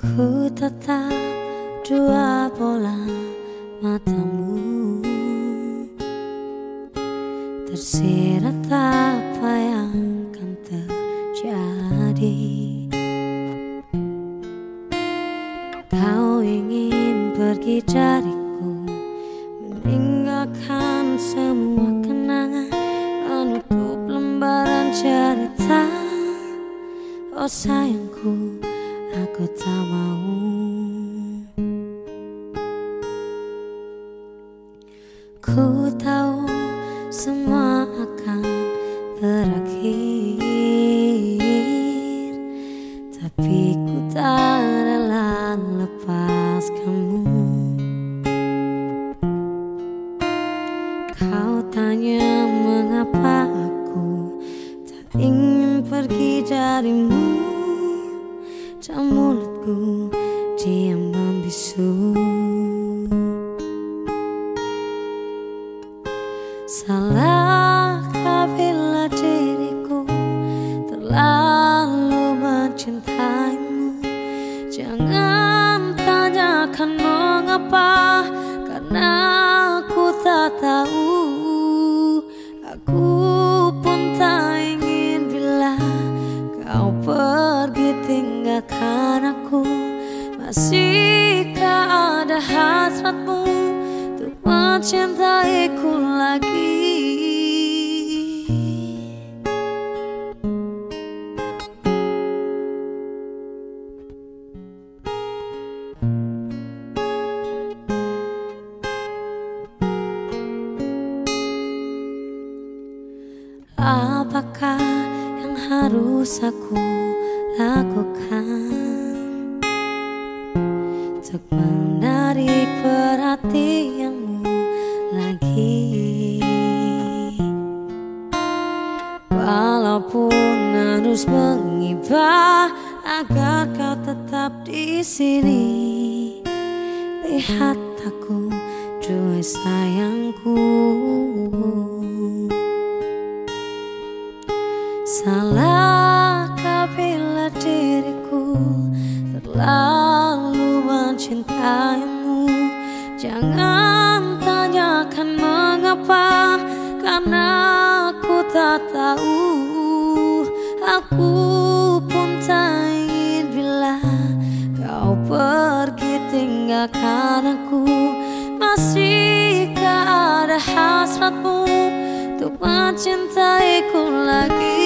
Ku tetap dua bola matamu. Tersirat apa yang akan terjadi? Kau ingin pergi dariku Meninggalkan semua kenangan Menutup lembaran cerita. Oh sayangku aku tak mau. Ku tahu semua akan berakhir Tapi ku tak rela lepas kamu. Kau tanya mengapa aku tak ingin pergi darimu dan mulutku diam membisu. Salahkah bila diriku terlalu mencintaimu? Jangan tanyakan mengapa Karena aku tak tahu. Aku pun tak ingin bila kau pergi tinggalkan aku. Masihkah ada hasratmu Untuk mencintaiku lagi? Apakah yang harus aku lakukan Untuk menarik perhatianmu lagi. Walaupun harus mengibah Agar kau tetap di sini. Lihat aku, dua sayangku. Salahkah Jangan tanyakan mengapa Karena aku tak tahu. Aku pun tak ingin bila kau pergi tinggalkan aku. Masihkah ada hasratmu untuk mencintaiku lagi